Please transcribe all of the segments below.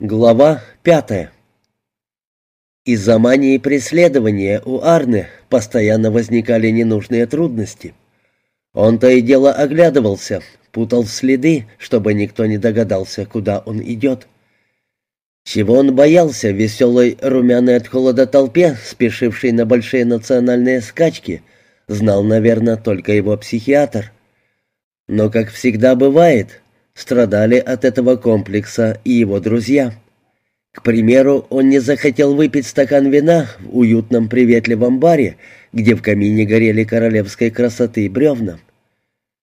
Глава пятая Из-за мании преследования у Арны постоянно возникали ненужные трудности. Он то и дело оглядывался, путал следы, чтобы никто не догадался, куда он идет. Чего он боялся веселой, румяной от холода толпе, спешившей на большие национальные скачки, знал, наверное, только его психиатр. Но, как всегда бывает, Страдали от этого комплекса и его друзья. К примеру, он не захотел выпить стакан вина в уютном приветливом баре, где в камине горели королевской красоты бревна.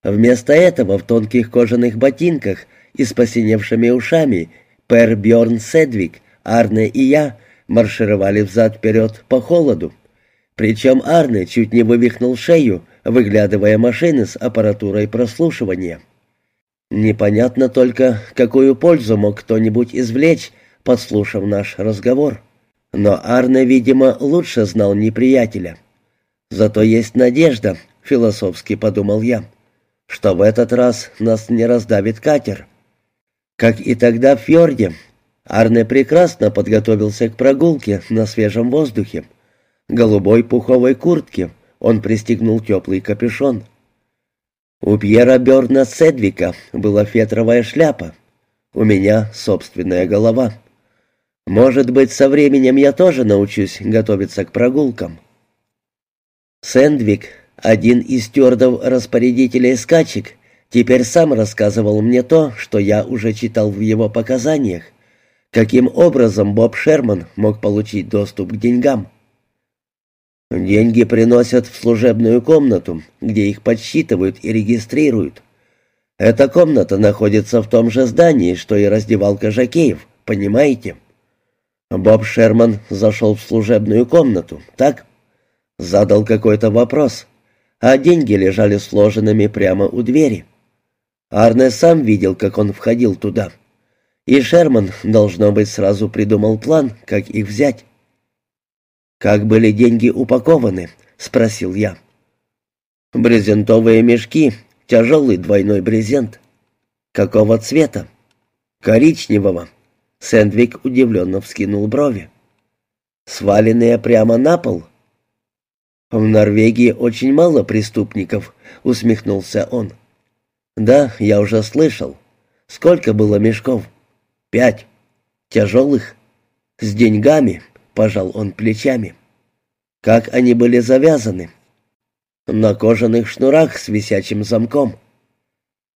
Вместо этого в тонких кожаных ботинках и с посиневшими ушами Пер Бьорн Седвик, Арне и я маршировали взад-вперед по холоду. Причем Арне чуть не вывихнул шею, выглядывая машины с аппаратурой прослушивания. Непонятно только, какую пользу мог кто-нибудь извлечь, подслушав наш разговор. Но Арне, видимо, лучше знал неприятеля. Зато есть надежда, философски подумал я, что в этот раз нас не раздавит катер. Как и тогда в фьорде, Арне прекрасно подготовился к прогулке на свежем воздухе. Голубой пуховой куртке он пристегнул теплый капюшон — у Пьера Берна Седвика была фетровая шляпа. У меня собственная голова. Может быть, со временем я тоже научусь готовиться к прогулкам. Сэндвик, один из стюардов-распорядителей скачек, теперь сам рассказывал мне то, что я уже читал в его показаниях, каким образом Боб Шерман мог получить доступ к деньгам. Деньги приносят в служебную комнату, где их подсчитывают и регистрируют. Эта комната находится в том же здании, что и раздевалка Жакеев, понимаете? Боб Шерман зашел в служебную комнату, так? Задал какой-то вопрос, а деньги лежали сложенными прямо у двери. Арне сам видел, как он входил туда. И Шерман, должно быть, сразу придумал план, как их взять. «Как были деньги упакованы?» — спросил я. «Брезентовые мешки, тяжелый двойной брезент». «Какого цвета?» «Коричневого». Сэндвик удивленно вскинул брови. «Сваленные прямо на пол?» «В Норвегии очень мало преступников», — усмехнулся он. «Да, я уже слышал. Сколько было мешков?» «Пять. Тяжелых?» «С деньгами?» Пожал он плечами. Как они были завязаны? На кожаных шнурах с висячим замком.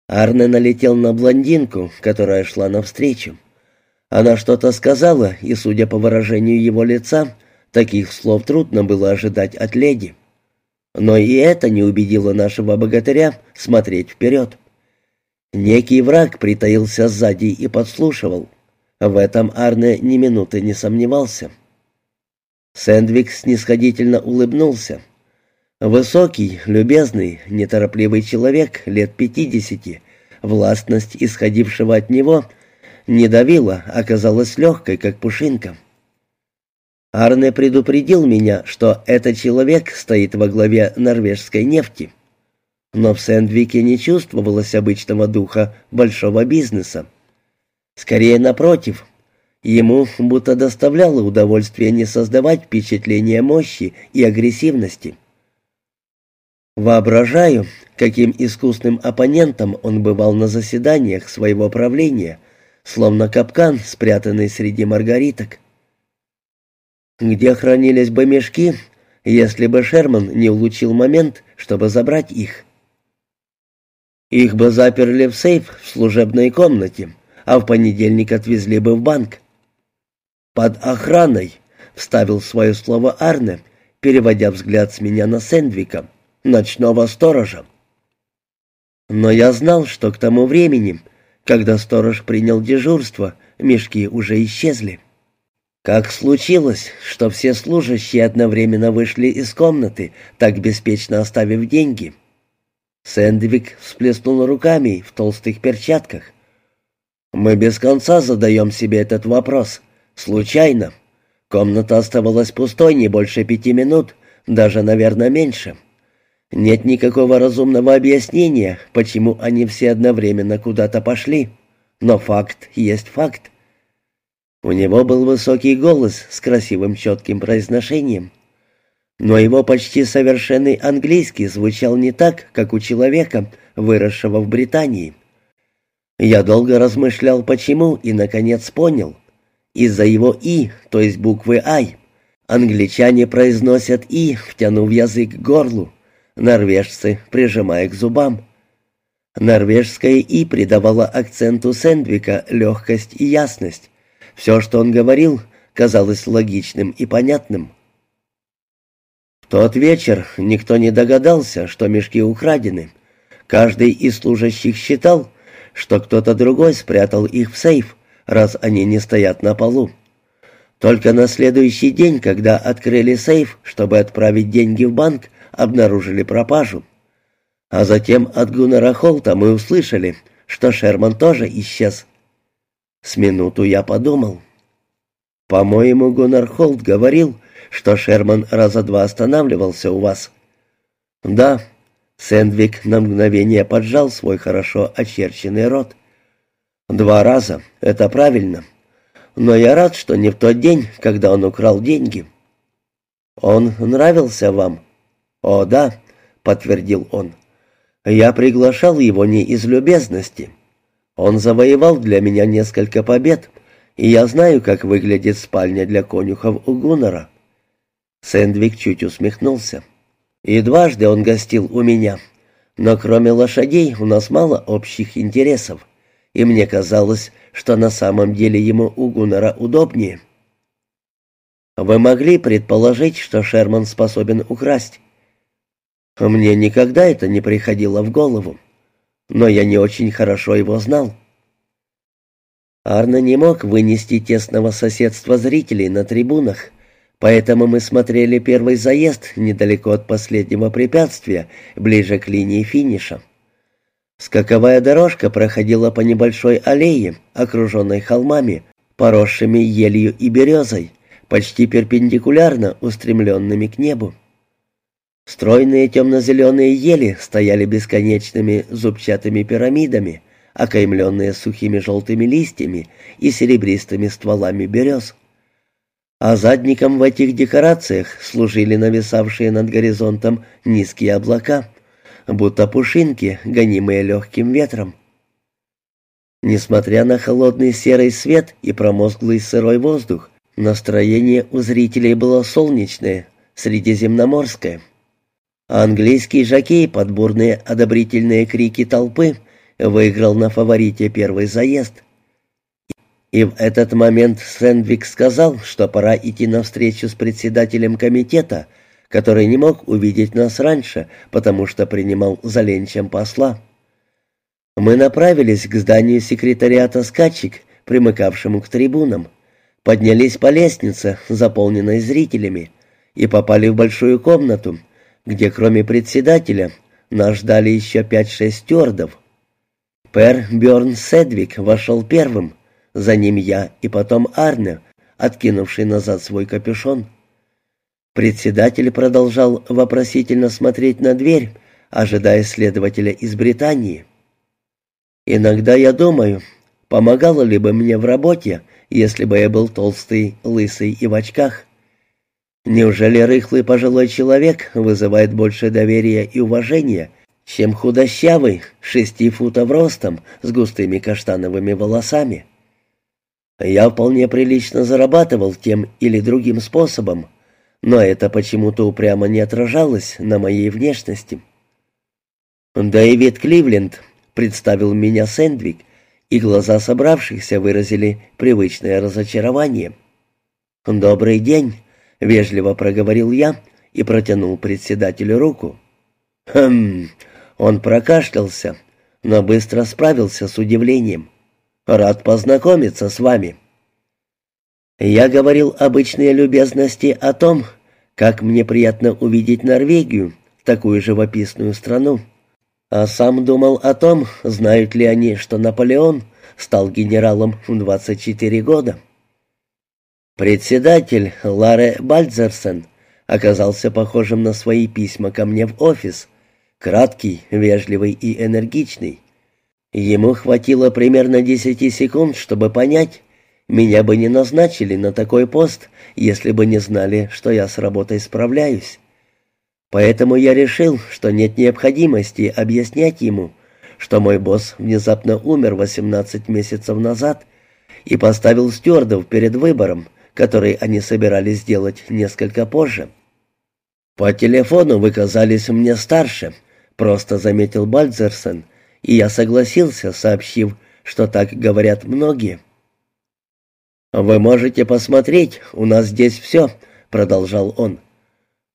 Арне налетел на блондинку, которая шла навстречу. Она что-то сказала, и, судя по выражению его лица, таких слов трудно было ожидать от леди. Но и это не убедило нашего богатыря смотреть вперед. Некий враг притаился сзади и подслушивал. В этом Арне ни минуты не сомневался. Сэндвик снисходительно улыбнулся. Высокий, любезный, неторопливый человек лет пятидесяти, властность, исходившего от него, не давила, оказалась легкой, как пушинка. Арне предупредил меня, что этот человек стоит во главе норвежской нефти. Но в Сэндвике не чувствовалось обычного духа большого бизнеса. Скорее, напротив, Ему будто доставляло удовольствие не создавать впечатление мощи и агрессивности. Воображаю, каким искусным оппонентом он бывал на заседаниях своего правления, словно капкан, спрятанный среди маргариток. Где хранились бы мешки, если бы Шерман не улучил момент, чтобы забрать их? Их бы заперли в сейф в служебной комнате, а в понедельник отвезли бы в банк. «Под охраной», — вставил свое слово Арне, переводя взгляд с меня на Сэндвика, ночного сторожа. Но я знал, что к тому времени, когда сторож принял дежурство, мешки уже исчезли. Как случилось, что все служащие одновременно вышли из комнаты, так беспечно оставив деньги? Сэндвик всплеснул руками в толстых перчатках. «Мы без конца задаем себе этот вопрос», Случайно. Комната оставалась пустой не больше пяти минут, даже, наверное, меньше. Нет никакого разумного объяснения, почему они все одновременно куда-то пошли. Но факт есть факт. У него был высокий голос с красивым четким произношением. Но его почти совершенный английский звучал не так, как у человека, выросшего в Британии. Я долго размышлял, почему, и, наконец, понял. Из-за его «и», то есть буквы «ай». Англичане произносят «и», втянув язык к горлу, норвежцы прижимая к зубам. Норвежское «и» придавало акценту Сэндвика легкость и ясность. Все, что он говорил, казалось логичным и понятным. В тот вечер никто не догадался, что мешки украдены. Каждый из служащих считал, что кто-то другой спрятал их в сейф, раз они не стоят на полу. Только на следующий день, когда открыли сейф, чтобы отправить деньги в банк, обнаружили пропажу. А затем от Гуннера Холта мы услышали, что Шерман тоже исчез. С минуту я подумал. По-моему, Гуннер Холт говорил, что Шерман раза два останавливался у вас. Да, Сэндвик на мгновение поджал свой хорошо очерченный рот. «Два раза, это правильно. Но я рад, что не в тот день, когда он украл деньги». «Он нравился вам?» «О, да», — подтвердил он. «Я приглашал его не из любезности. Он завоевал для меня несколько побед, и я знаю, как выглядит спальня для конюхов у Гуннера». Сэндвик чуть усмехнулся. И дважды он гостил у меня. Но кроме лошадей у нас мало общих интересов, и мне казалось, что на самом деле ему у Гуннера удобнее. Вы могли предположить, что Шерман способен украсть? Мне никогда это не приходило в голову, но я не очень хорошо его знал. Арна не мог вынести тесного соседства зрителей на трибунах, Поэтому мы смотрели первый заезд недалеко от последнего препятствия, ближе к линии финиша. Скаковая дорожка проходила по небольшой аллее, окруженной холмами, поросшими елью и березой, почти перпендикулярно устремленными к небу. Стройные темно-зеленые ели стояли бесконечными зубчатыми пирамидами, окаймленные сухими желтыми листьями и серебристыми стволами берез а задником в этих декорациях служили нависавшие над горизонтом низкие облака, будто пушинки, гонимые легким ветром. Несмотря на холодный серый свет и промозглый сырой воздух, настроение у зрителей было солнечное, средиземноморское. А английский жокей под бурные одобрительные крики толпы выиграл на фаворите первый заезд — и в этот момент Сэндвик сказал, что пора идти на встречу с председателем комитета, который не мог увидеть нас раньше, потому что принимал за ленчем посла. Мы направились к зданию секретариата «Скачек», примыкавшему к трибунам, поднялись по лестнице, заполненной зрителями, и попали в большую комнату, где кроме председателя нас ждали еще пять-шесть стюардов. Пэр Бёрн Седвик вошел первым — за ним я и потом Арне, откинувший назад свой капюшон. Председатель продолжал вопросительно смотреть на дверь, ожидая следователя из Британии. «Иногда я думаю, помогало ли бы мне в работе, если бы я был толстый, лысый и в очках? Неужели рыхлый пожилой человек вызывает больше доверия и уважения, чем худощавый, шести футов ростом, с густыми каштановыми волосами?» Я вполне прилично зарабатывал тем или другим способом, но это почему-то упрямо не отражалось на моей внешности. Дэвид Кливленд представил меня Сэндвик, и глаза собравшихся выразили привычное разочарование. «Добрый день», — вежливо проговорил я и протянул председателю руку. «Хм...» — он прокашлялся, но быстро справился с удивлением. Рад познакомиться с вами». Я говорил обычные любезности о том, как мне приятно увидеть Норвегию, такую живописную страну. А сам думал о том, знают ли они, что Наполеон стал генералом в 24 года. Председатель Ларе Бальдзерсен оказался похожим на свои письма ко мне в офис, краткий, вежливый и энергичный. Ему хватило примерно десяти секунд, чтобы понять, Меня бы не назначили на такой пост, если бы не знали, что я с работой справляюсь. Поэтому я решил, что нет необходимости объяснять ему, что мой босс внезапно умер 18 месяцев назад и поставил стюардов перед выбором, который они собирались сделать несколько позже. «По телефону вы казались мне старше», — просто заметил Бальдзерсон, и я согласился, сообщив, что так говорят многие. «Вы можете посмотреть, у нас здесь все», — продолжал он.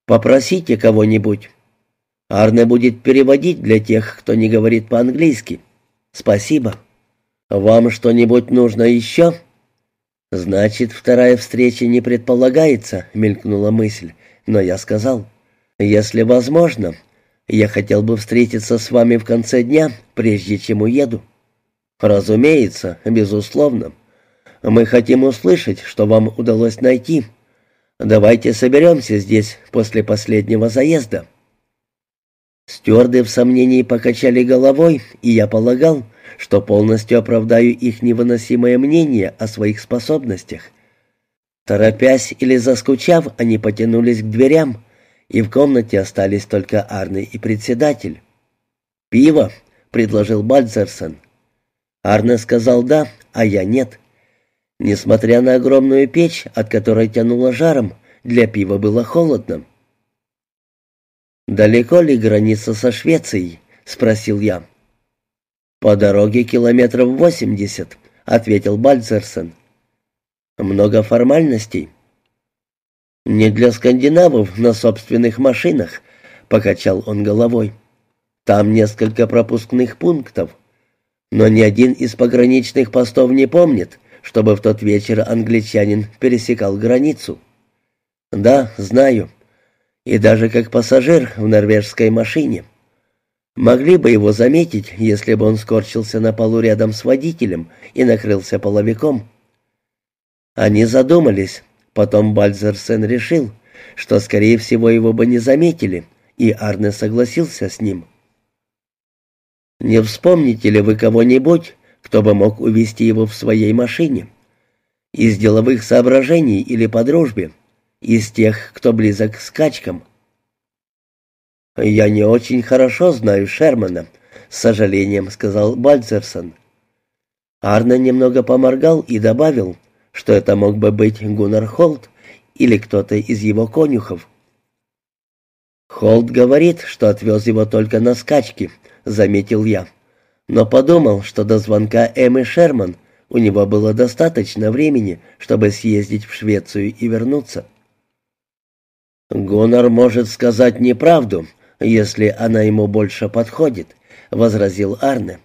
«Попросите кого-нибудь. Арне будет переводить для тех, кто не говорит по-английски. Спасибо. Вам что-нибудь нужно еще?» «Значит, вторая встреча не предполагается», — мелькнула мысль, но я сказал, «если возможно, я хотел бы встретиться с вами в конце дня, прежде чем уеду». «Разумеется, безусловно. Мы хотим услышать, что вам удалось найти. Давайте соберемся здесь после последнего заезда». Стюарды в сомнении покачали головой, и я полагал, что полностью оправдаю их невыносимое мнение о своих способностях. Торопясь или заскучав, они потянулись к дверям, и в комнате остались только Арны и председатель. «Пиво», — предложил Бальцерсон. Арне сказал «да», а я «нет». Несмотря на огромную печь, от которой тянуло жаром, для пива было холодно. «Далеко ли граница со Швецией?» — спросил я. «По дороге километров восемьдесят», — ответил Бальцерсон. «Много формальностей?» «Не для скандинавов на собственных машинах», — покачал он головой. «Там несколько пропускных пунктов. Но ни один из пограничных постов не помнит, чтобы в тот вечер англичанин пересекал границу». «Да, знаю. И даже как пассажир в норвежской машине. Могли бы его заметить, если бы он скорчился на полу рядом с водителем и накрылся половиком». Они задумались, Потом Бальзерсен решил, что, скорее всего, его бы не заметили, и Арне согласился с ним. «Не вспомните ли вы кого-нибудь, кто бы мог увезти его в своей машине? Из деловых соображений или по дружбе? Из тех, кто близок к скачкам?» «Я не очень хорошо знаю Шермана», — с сожалением сказал Бальцерсон. Арне немного поморгал и добавил, что это мог бы быть Гуннар Холт или кто-то из его конюхов. «Холт говорит, что отвез его только на скачки», — заметил я. Но подумал, что до звонка Эммы Шерман у него было достаточно времени, чтобы съездить в Швецию и вернуться. «Гуннар может сказать неправду, если она ему больше подходит», — возразил Арне.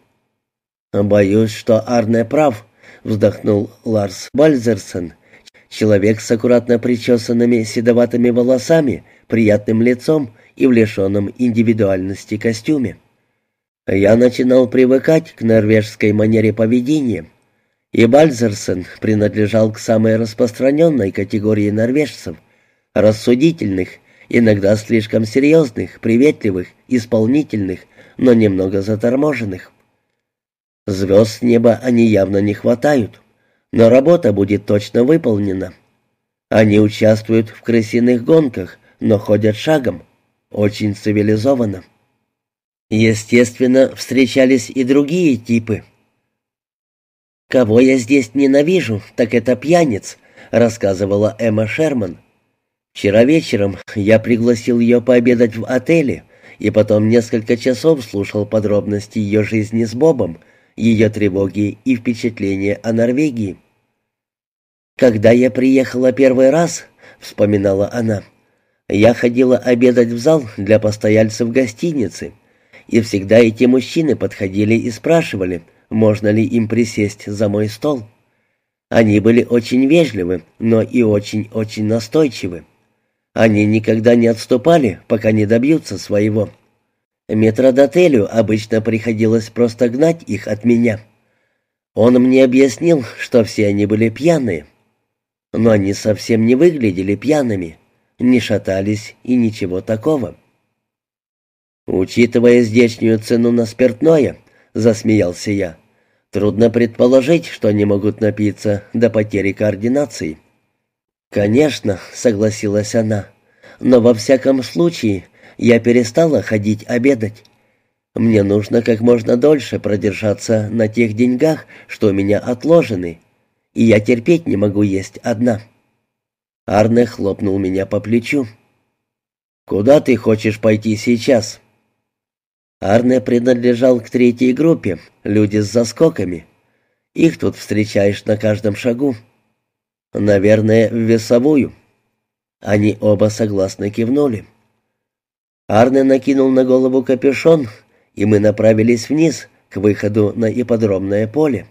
«Боюсь, что Арне прав», — вздохнул Ларс Бальзерсон, человек с аккуратно причесанными седоватыми волосами, приятным лицом и в лишенном индивидуальности костюме. Я начинал привыкать к норвежской манере поведения, и Бальзерсон принадлежал к самой распространенной категории норвежцев, рассудительных, иногда слишком серьезных, приветливых, исполнительных, но немного заторможенных. Звезд с неба они явно не хватают, но работа будет точно выполнена. Они участвуют в крысиных гонках, но ходят шагом. Очень цивилизованно. Естественно, встречались и другие типы. «Кого я здесь ненавижу, так это пьяниц», — рассказывала Эмма Шерман. «Вчера вечером я пригласил ее пообедать в отеле, и потом несколько часов слушал подробности ее жизни с Бобом, ее тревоги и впечатления о Норвегии. «Когда я приехала первый раз», — вспоминала она, — «я ходила обедать в зал для постояльцев гостиницы, и всегда эти мужчины подходили и спрашивали, можно ли им присесть за мой стол. Они были очень вежливы, но и очень-очень настойчивы. Они никогда не отступали, пока не добьются своего». Метродотелю обычно приходилось просто гнать их от меня. Он мне объяснил, что все они были пьяные. Но они совсем не выглядели пьяными, не шатались и ничего такого. «Учитывая здешнюю цену на спиртное», — засмеялся я, Трудно предположить, что они могут напиться до потери координации. «Конечно», — согласилась она, — «но во всяком случае я перестала ходить обедать. Мне нужно как можно дольше продержаться на тех деньгах, что у меня отложены, и я терпеть не могу есть одна». Арне хлопнул меня по плечу. «Куда ты хочешь пойти сейчас?» Арне принадлежал к третьей группе, люди с заскоками. Их тут встречаешь на каждом шагу. Наверное, в весовую. Они оба согласно кивнули. Арне накинул на голову капюшон, и мы направились вниз, к выходу на ипподромное поле.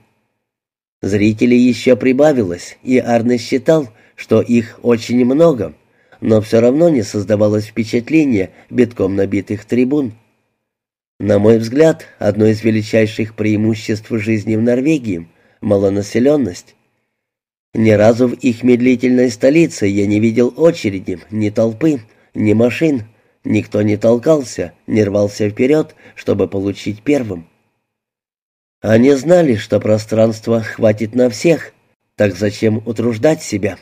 Зрителей еще прибавилось, и Арне считал, что их очень много, но все равно не создавалось впечатление битком набитых трибун. На мой взгляд, одно из величайших преимуществ жизни в Норвегии — малонаселенность. Ни разу в их медлительной столице я не видел очереди, ни толпы, ни машин, никто не толкался, не рвался вперед, чтобы получить первым. Они знали, что пространства хватит на всех, так зачем утруждать себя?»